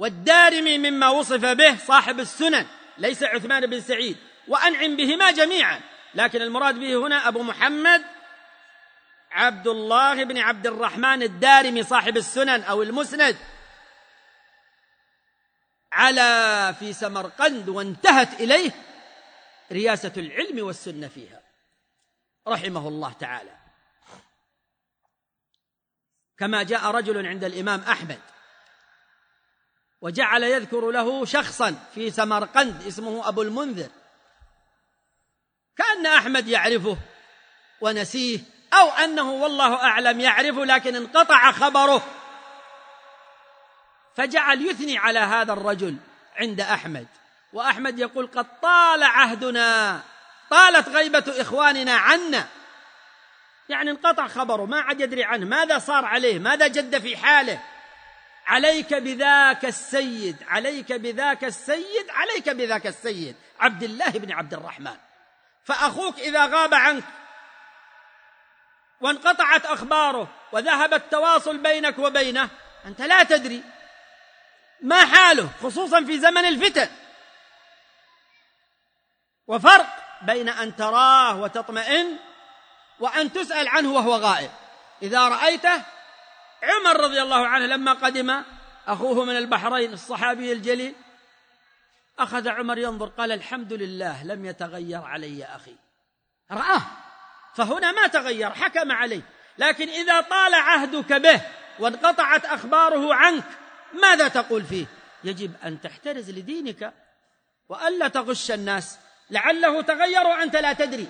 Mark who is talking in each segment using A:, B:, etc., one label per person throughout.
A: والدارمي مما وصف به صاحب السنن ليس عثمان بن سعيد وأنعم بهما جميعا. لكن المراد به هنا أبو محمد عبد الله بن عبد الرحمن الدارمي صاحب السنن أو المسند. على في سمرقند وانتهت إليه رياسة العلم والسنة فيها. رحمه الله تعالى. كما جاء رجل عند الإمام أحمد. وجعل يذكر له شخصا في سمرقند اسمه أبو المنذر. كأن أحمد يعرفه ونسيه أو أنه والله أعلم يعرفه لكن انقطع خبره. فجعل يثني على هذا الرجل عند أحمد. وأحمد يقول قد طال عهدنا طالت غيبة إخواننا عنا. يعني انقطع خبره ما عاد يدري عنه ماذا صار عليه ماذا جد في حاله. عليك بذاك السيد عليك بذاك السيد عليك بذاك السيد. عبد الله بن عبد الرحمن. فأخوك إذا غاب عنك وانقطعت أخباره وذهب التواصل بينك وبينه أنت لا تدري ما حاله خصوصا في زمن الفتن. وفرق بين أن تراه وتطمئن وأن تسأل عنه وهو غائب. إذا رأيته عمر رضي الله عنه لما قدم أخوه من البحرين الصحابي الجليل أخذ عمر ينظر قال الحمد لله لم يتغير علي أخي. رآه فهنا ما تغير حكم عليه لكن إذا طال عهدك به وانقطعت أخباره عنك ماذا تقول فيه؟ يجب أن تحترز لدينك وألا تغش الناس لعله تغير وأنت لا تدري.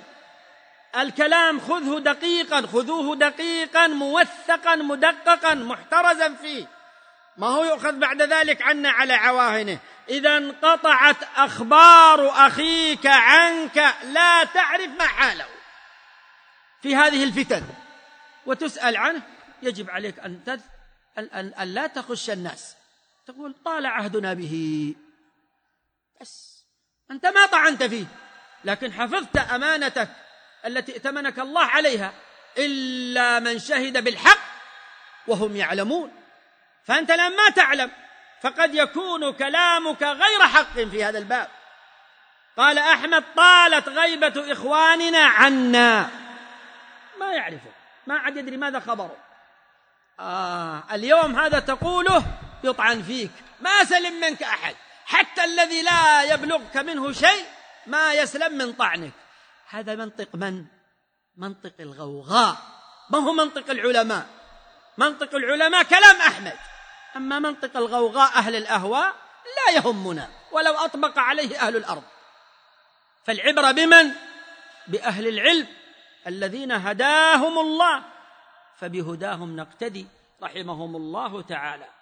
A: الكلام خذه دقيقا خذوه دقيقا موثقا مدققا محترزا فيه. ما هو يؤخذ بعد ذلك عنا على عواهنه. إذا انقطعت أخبار أخيك عنك لا تعرف ما حاله. في هذه الفتن وتسأل عنه يجب عليك أن تذ... أن, أن لا تخش الناس. تقول طال عهدنا به. بس أنت ما طعنت فيه لكن حفظت أمانتك. التي ائتمنك الله عليها إلا من شهد بالحق وهم يعلمون. فأنت لما تعلم فقد يكون كلامك غير حق في هذا الباب. قال أحمد طالت غيبة إخواننا عنا. ما يعرفه ما عاد يدري ماذا خبره. آه اليوم هذا تقوله يطعن فيك. ما سلم منك أحد حتى الذي لا يبلغك منه شيء ما يسلم من طعنك. هذا منطق من؟ منطق الغوغاء. ما هو منطق العلماء؟ منطق العلماء كلام أحمد. أما منطق الغوغاء أهل الأهواء لا يهمنا ولو أطبق عليه أهل الأرض. فالعبرة بمن؟ بأهل العلم الذين هداهم الله فبهداهم نقتدي رحمهم الله تعالى.